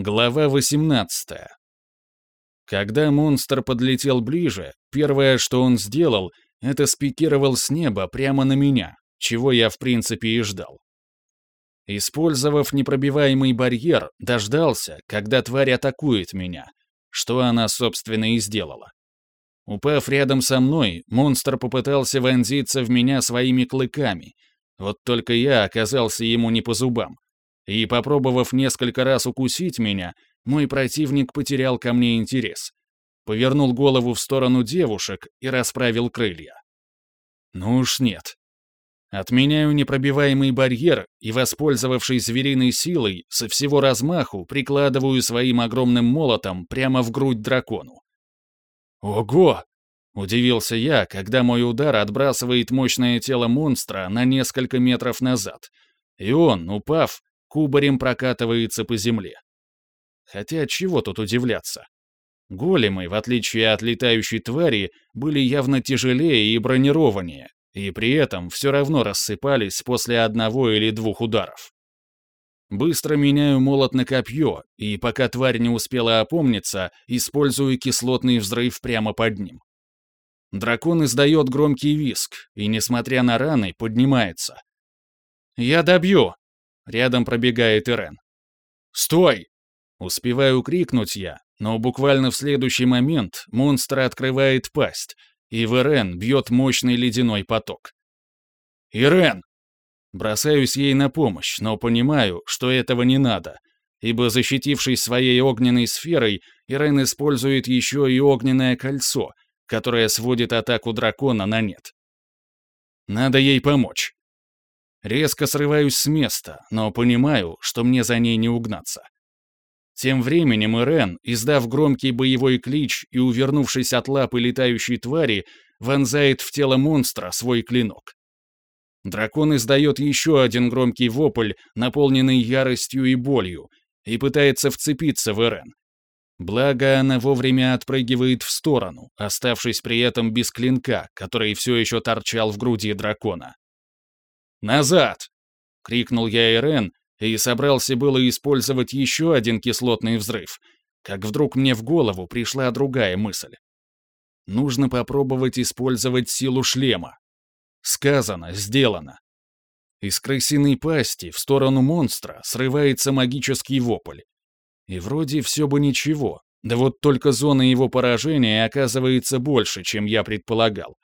Глава 18. Когда монстр подлетел ближе, первое, что он сделал, это спикировал с неба прямо на меня, чего я в принципе и ждал. Использовав непробиваемый барьер, дождался, когда тварь атакует меня, что она, собственно, и сделала. Упав рядом со мной, монстр попытался вонзиться в меня своими клыками, вот только я оказался ему не по зубам и, попробовав несколько раз укусить меня, мой противник потерял ко мне интерес. Повернул голову в сторону девушек и расправил крылья. Ну уж нет. Отменяю непробиваемый барьер и, воспользовавшись звериной силой, со всего размаху прикладываю своим огромным молотом прямо в грудь дракону. «Ого!» — удивился я, когда мой удар отбрасывает мощное тело монстра на несколько метров назад, и он, упав, кубарем прокатывается по земле. Хотя чего тут удивляться? Големы, в отличие от летающей твари, были явно тяжелее и бронированнее, и при этом все равно рассыпались после одного или двух ударов. Быстро меняю молот на копье, и пока тварь не успела опомниться, использую кислотный взрыв прямо под ним. Дракон издает громкий виск и, несмотря на раны, поднимается. «Я добью!» Рядом пробегает Ирен. «Стой!» Успеваю крикнуть я, но буквально в следующий момент монстр открывает пасть, и в Ирен бьет мощный ледяной поток. «Ирен!» Бросаюсь ей на помощь, но понимаю, что этого не надо, ибо, защитившись своей огненной сферой, Ирен использует еще и огненное кольцо, которое сводит атаку дракона на нет. Надо ей помочь. Резко срываюсь с места, но понимаю, что мне за ней не угнаться. Тем временем Ирен, издав громкий боевой клич и увернувшись от лапы летающей твари, вонзает в тело монстра свой клинок. Дракон издает еще один громкий вопль, наполненный яростью и болью, и пытается вцепиться в Ирен. Благо, она вовремя отпрыгивает в сторону, оставшись при этом без клинка, который все еще торчал в груди дракона. «Назад!» — крикнул я Ирен и собрался было использовать еще один кислотный взрыв, как вдруг мне в голову пришла другая мысль. Нужно попробовать использовать силу шлема. Сказано, сделано. Из крысиной пасти в сторону монстра срывается магический вопль. И вроде все бы ничего, да вот только зона его поражения оказывается больше, чем я предполагал.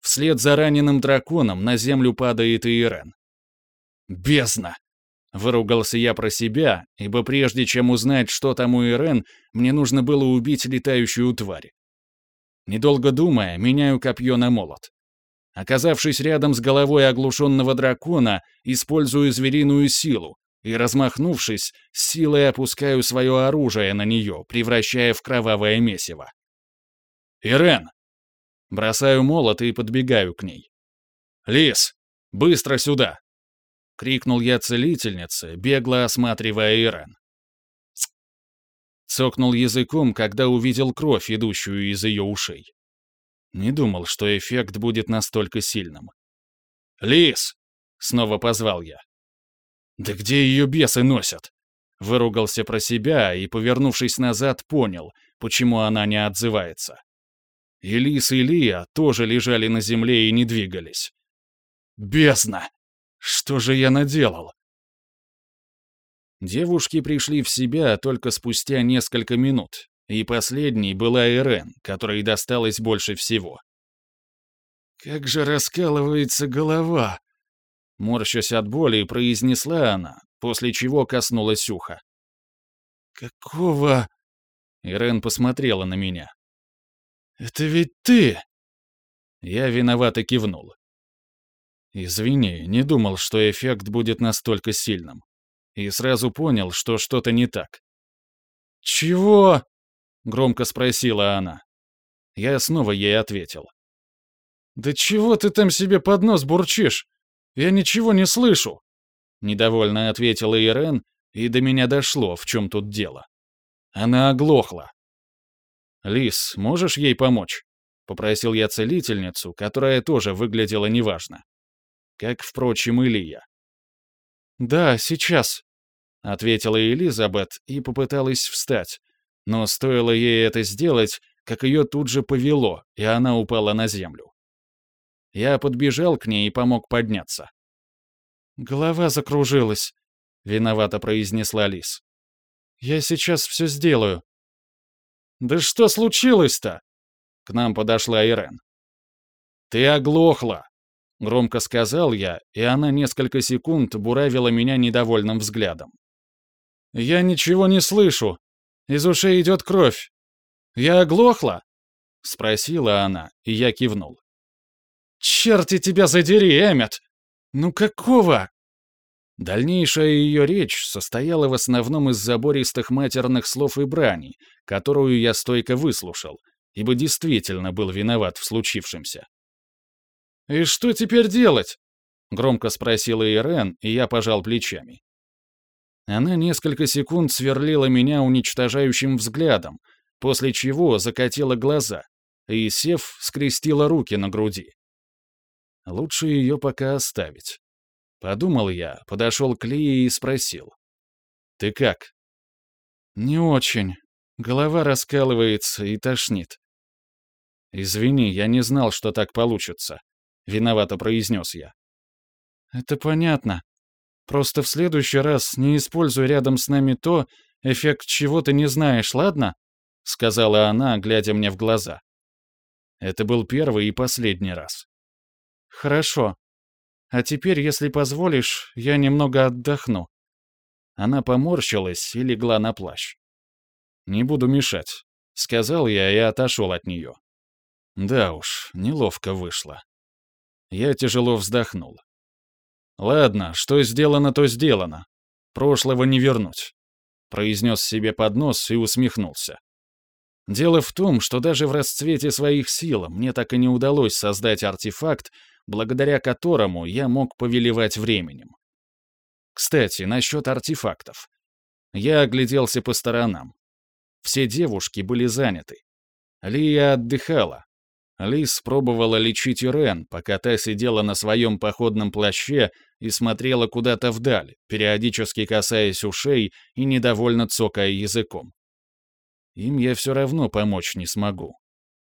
Вслед за раненым драконом на землю падает и Ирен. «Бездна!» — выругался я про себя, ибо прежде чем узнать, что там у Ирен, мне нужно было убить летающую тварь. Недолго думая, меняю копье на молот. Оказавшись рядом с головой оглушенного дракона, использую звериную силу и, размахнувшись, силой опускаю свое оружие на нее, превращая в кровавое месиво. «Ирен!» Бросаю молот и подбегаю к ней. «Лис, быстро сюда!» — крикнул я целительнице, бегло осматривая Ирен. Цокнул языком, когда увидел кровь, идущую из ее ушей. Не думал, что эффект будет настолько сильным. «Лис!» — снова позвал я. «Да где ее бесы носят?» Выругался про себя и, повернувшись назад, понял, почему она не отзывается. И Лис и Лия тоже лежали на земле и не двигались. «Бездна! Что же я наделал?» Девушки пришли в себя только спустя несколько минут, и последней была Ирен, которой досталось больше всего. «Как же раскалывается голова!» Морщась от боли, произнесла она, после чего коснулась уха. «Какого...» Ирен посмотрела на меня. «Это ведь ты!» Я виновато кивнул. Извини, не думал, что эффект будет настолько сильным. И сразу понял, что что-то не так. «Чего?» — громко спросила она. Я снова ей ответил. «Да чего ты там себе под нос бурчишь? Я ничего не слышу!» Недовольно ответила Ирен, и до меня дошло, в чем тут дело. Она оглохла. «Лис, можешь ей помочь?» — попросил я целительницу, которая тоже выглядела неважно. Как, впрочем, и Лия. «Да, сейчас», — ответила Элизабет и попыталась встать. Но стоило ей это сделать, как ее тут же повело, и она упала на землю. Я подбежал к ней и помог подняться. «Голова закружилась», — виновато произнесла Лис. «Я сейчас все сделаю». «Да что случилось-то?» К нам подошла Ирен. «Ты оглохла!» — громко сказал я, и она несколько секунд буравила меня недовольным взглядом. «Я ничего не слышу. Из ушей идет кровь. Я оглохла?» — спросила она, и я кивнул. «Черти тебя задери, Эммет! Ну какого?» Дальнейшая ее речь состояла в основном из забористых матерных слов и брани, которую я стойко выслушал, ибо действительно был виноват в случившемся. «И что теперь делать?» — громко спросила Ирен, и я пожал плечами. Она несколько секунд сверлила меня уничтожающим взглядом, после чего закатила глаза и, сев, скрестила руки на груди. Лучше ее пока оставить. Подумал я, подошел к Лии и спросил. «Ты как?» «Не очень. Голова раскалывается и тошнит». «Извини, я не знал, что так получится», — виновато произнес я. «Это понятно. Просто в следующий раз не используй рядом с нами то, эффект чего ты не знаешь, ладно?» — сказала она, глядя мне в глаза. Это был первый и последний раз. «Хорошо. А теперь, если позволишь, я немного отдохну». Она поморщилась и легла на плащ. «Не буду мешать», — сказал я и отошел от нее. Да уж, неловко вышло. Я тяжело вздохнул. «Ладно, что сделано, то сделано. Прошлого не вернуть», — произнес себе под нос и усмехнулся. Дело в том, что даже в расцвете своих сил мне так и не удалось создать артефакт, благодаря которому я мог повелевать временем. Кстати, насчет артефактов. Я огляделся по сторонам. Все девушки были заняты. Лия отдыхала. Лис пробовала лечить Ирен, пока та сидела на своем походном плаще и смотрела куда-то вдаль, периодически касаясь ушей и недовольно цокая языком. Им я все равно помочь не смогу.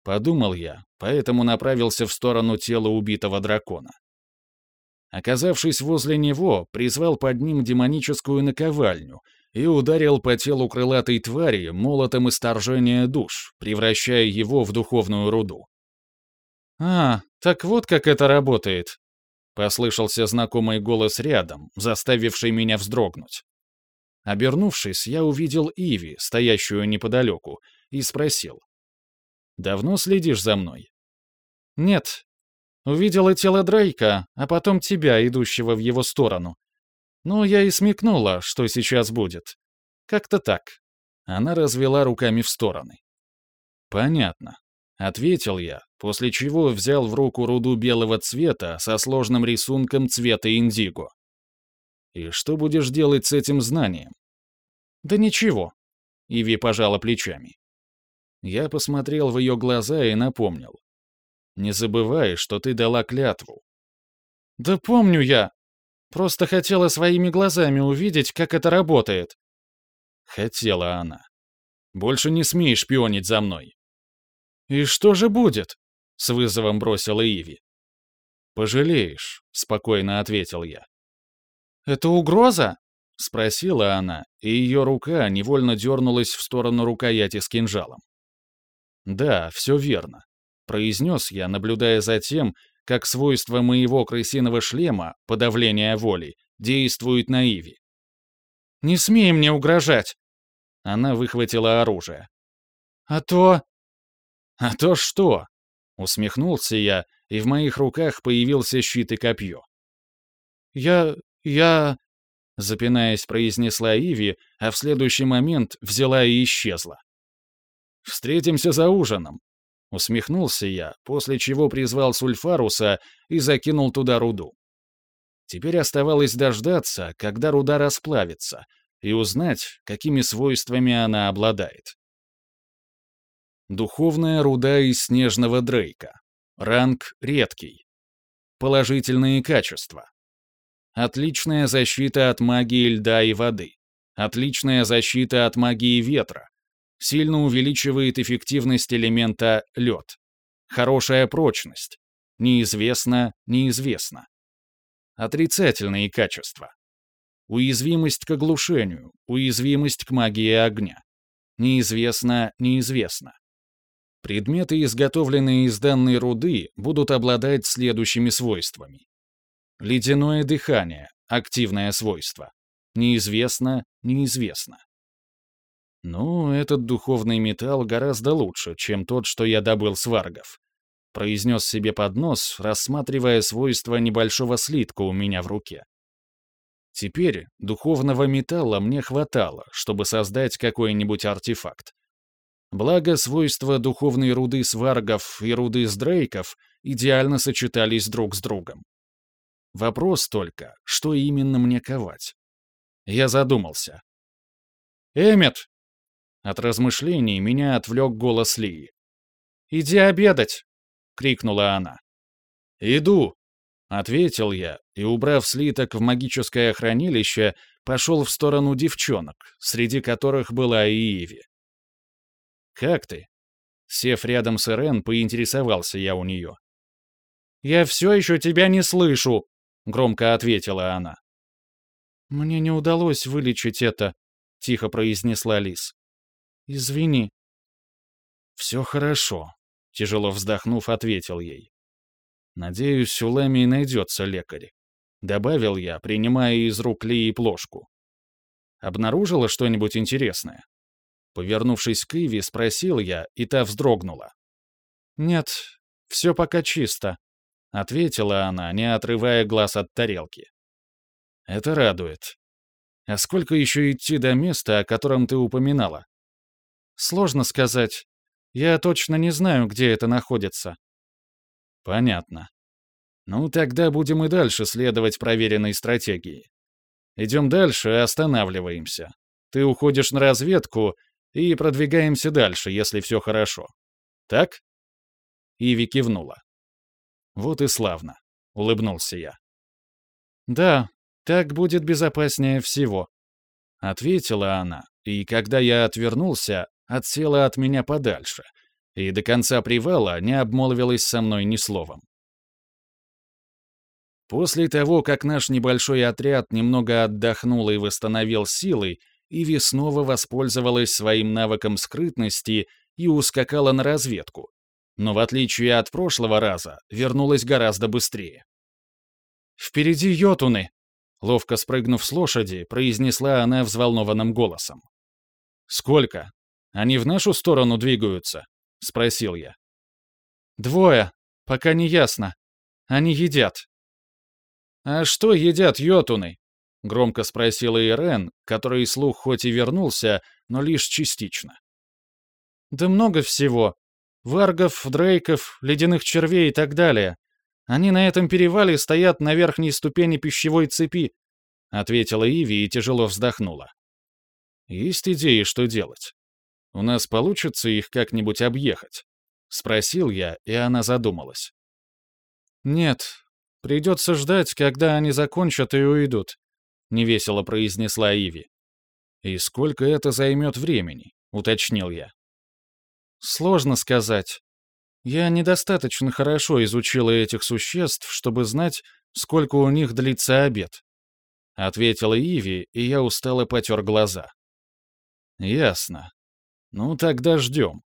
Подумал я, поэтому направился в сторону тела убитого дракона. Оказавшись возле него, призвал под ним демоническую наковальню и ударил по телу крылатой твари молотом исторжения душ, превращая его в духовную руду. «А, так вот как это работает», — послышался знакомый голос рядом, заставивший меня вздрогнуть. Обернувшись, я увидел Иви, стоящую неподалеку, и спросил. Давно следишь за мной?» «Нет. Увидела тело Дрейка, а потом тебя, идущего в его сторону. Ну, я и смекнула, что сейчас будет. Как-то так». Она развела руками в стороны. «Понятно», — ответил я, после чего взял в руку руду белого цвета со сложным рисунком цвета индиго. «И что будешь делать с этим знанием?» «Да ничего», — Иви пожала плечами. Я посмотрел в ее глаза и напомнил. «Не забывай, что ты дала клятву». «Да помню я. Просто хотела своими глазами увидеть, как это работает». Хотела она. «Больше не смей шпионить за мной». «И что же будет?» — с вызовом бросила Иви. «Пожалеешь», — спокойно ответил я. «Это угроза?» — спросила она, и ее рука невольно дернулась в сторону рукояти с кинжалом. «Да, все верно», — произнес я, наблюдая за тем, как свойство моего крысиного шлема, подавление воли, действует на Иви. «Не смей мне угрожать!» Она выхватила оружие. «А то...» «А то что?» Усмехнулся я, и в моих руках появился щит и копье. «Я... я...» Запинаясь, произнесла Иви, а в следующий момент взяла и исчезла. Встретимся за ужином!» Усмехнулся я, после чего призвал Сульфаруса и закинул туда руду. Теперь оставалось дождаться, когда руда расплавится, и узнать, какими свойствами она обладает. Духовная руда из снежного дрейка. Ранг редкий. Положительные качества. Отличная защита от магии льда и воды. Отличная защита от магии ветра. Сильно увеличивает эффективность элемента лед. Хорошая прочность. Неизвестно, неизвестно. Отрицательные качества. Уязвимость к оглушению, уязвимость к магии огня. Неизвестно, неизвестно. Предметы, изготовленные из данной руды, будут обладать следующими свойствами. Ледяное дыхание, активное свойство. Неизвестно, неизвестно. Ну, этот духовный металл гораздо лучше, чем тот, что я добыл с варгов. Произнес себе под нос, рассматривая свойства небольшого слитка у меня в руке. Теперь духовного металла мне хватало, чтобы создать какой-нибудь артефакт. Благо, свойства духовной руды сваргов и руды с дрейков идеально сочетались друг с другом. Вопрос только, что именно мне ковать? Я задумался. «Эммет!» От размышлений меня отвлек голос Лии. «Иди обедать!» — крикнула она. «Иду!» — ответил я, и, убрав слиток в магическое хранилище, пошел в сторону девчонок, среди которых была и Иви. «Как ты?» Сев рядом с Ирен, поинтересовался я у нее. «Я все еще тебя не слышу!» — громко ответила она. «Мне не удалось вылечить это», — тихо произнесла Лис. «Извини». «Все хорошо», — тяжело вздохнув, ответил ей. «Надеюсь, у Лэми найдется лекарь», — добавил я, принимая из рук Лии плошку. «Обнаружила что-нибудь интересное?» Повернувшись к Иви, спросил я, и та вздрогнула. «Нет, все пока чисто», — ответила она, не отрывая глаз от тарелки. «Это радует. А сколько еще идти до места, о котором ты упоминала?» «Сложно сказать. Я точно не знаю, где это находится». «Понятно. Ну, тогда будем и дальше следовать проверенной стратегии. Идем дальше и останавливаемся. Ты уходишь на разведку, и продвигаемся дальше, если все хорошо. Так?» Иви кивнула. «Вот и славно», — улыбнулся я. «Да, так будет безопаснее всего», — ответила она, и когда я отвернулся, отсела от меня подальше, и до конца привала не обмолвилась со мной ни словом. После того, как наш небольшой отряд немного отдохнул и восстановил силы, Иви снова воспользовалась своим навыком скрытности и ускакала на разведку. Но в отличие от прошлого раза, вернулась гораздо быстрее. «Впереди йотуны!» Ловко спрыгнув с лошади, произнесла она взволнованным голосом. «Сколько? Они в нашу сторону двигаются?» — спросил я. «Двое. Пока не ясно. Они едят». «А что едят йотуны?» — громко спросила Ирен, который слух хоть и вернулся, но лишь частично. «Да много всего. Варгов, дрейков, ледяных червей и так далее. Они на этом перевале стоят на верхней ступени пищевой цепи», — ответила Иви и тяжело вздохнула. «Есть идеи, что делать? У нас получится их как-нибудь объехать?» — спросил я, и она задумалась. «Нет, придется ждать, когда они закончат и уйдут. — невесело произнесла Иви. «И сколько это займет времени?» — уточнил я. «Сложно сказать. Я недостаточно хорошо изучила этих существ, чтобы знать, сколько у них длится обед», — ответила Иви, и я устало потер глаза. «Ясно. Ну, тогда ждем».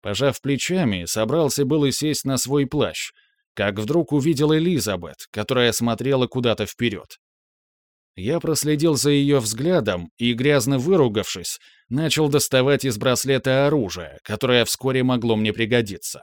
Пожав плечами, собрался было сесть на свой плащ, как вдруг увидел Элизабет, которая смотрела куда-то вперед. Я проследил за ее взглядом и, грязно выругавшись, начал доставать из браслета оружие, которое вскоре могло мне пригодиться.